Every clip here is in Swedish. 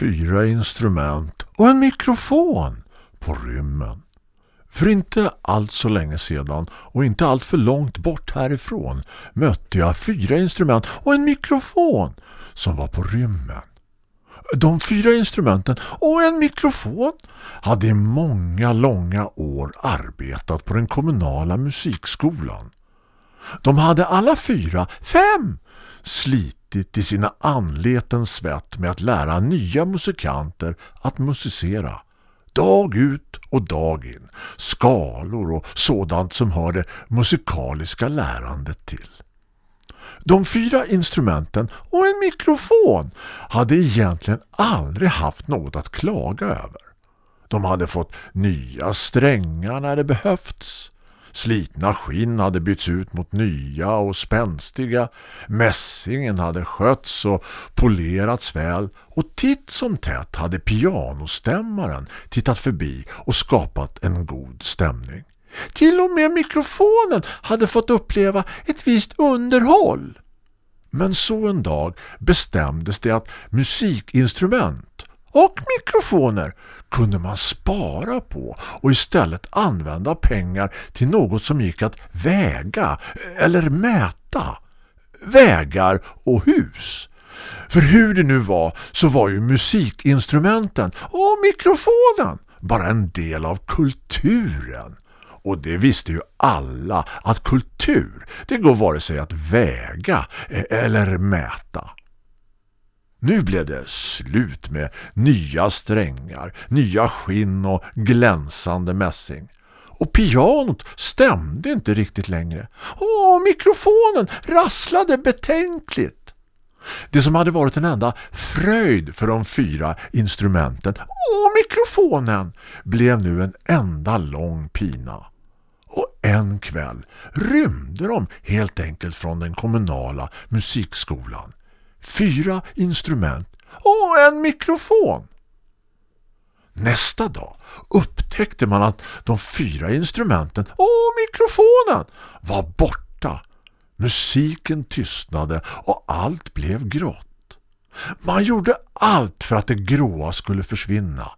fyra instrument och en mikrofon på rymmen. För inte allt så länge sedan och inte allt för långt bort härifrån mötte jag fyra instrument och en mikrofon som var på rymmen. De fyra instrumenten och en mikrofon hade i många långa år arbetat på den kommunala musikskolan. De hade alla fyra, fem, slitit i sina anleten svett med att lära nya musikanter att musicera. Dag ut och dag in, skalor och sådant som hör det musikaliska lärandet till. De fyra instrumenten och en mikrofon hade egentligen aldrig haft något att klaga över. De hade fått nya strängar när det behövts. Slitna skinn hade bytts ut mot nya och spänstiga. Mässingen hade skötts och polerats väl och titt som tätt hade pianostämmaren tittat förbi och skapat en god stämning. Till och med mikrofonen hade fått uppleva ett visst underhåll. Men så en dag bestämdes det att musikinstrument och mikrofoner kunde man spara på och istället använda pengar till något som gick att väga eller mäta. Vägar och hus. För hur det nu var så var ju musikinstrumenten och mikrofonen bara en del av kulturen. Och det visste ju alla att kultur, det går vare sig att väga e- eller mäta. Nu blev det slut med nya strängar, nya skinn och glänsande mässing. Och pianot stämde inte riktigt längre. Och mikrofonen rasslade betänkligt. Det som hade varit en enda fröjd för de fyra instrumenten och mikrofonen blev nu en enda lång pina. Och en kväll rymde de helt enkelt från den kommunala musikskolan. Fyra instrument och en mikrofon. Nästa dag upptäckte man att de fyra instrumenten och mikrofonen var borta. Musiken tystnade och allt blev grått. Man gjorde allt för att det gråa skulle försvinna.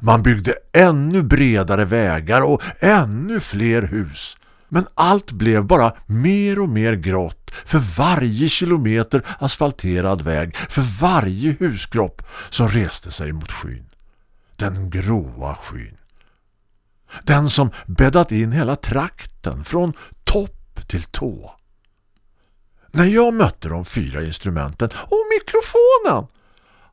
Man byggde ännu bredare vägar och ännu fler hus. Men allt blev bara mer och mer grått för varje kilometer asfalterad väg, för varje huskropp som reste sig mot skyn. Den gråa skyn. Den som bäddat in hela trakten från topp till tå. När jag mötte de fyra instrumenten och mikrofonen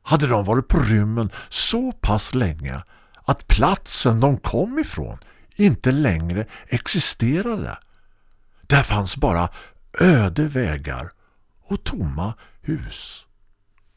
hade de varit på rymmen så pass länge att platsen de kom ifrån inte längre existerade. Där fanns bara öde vägar och tomma hus.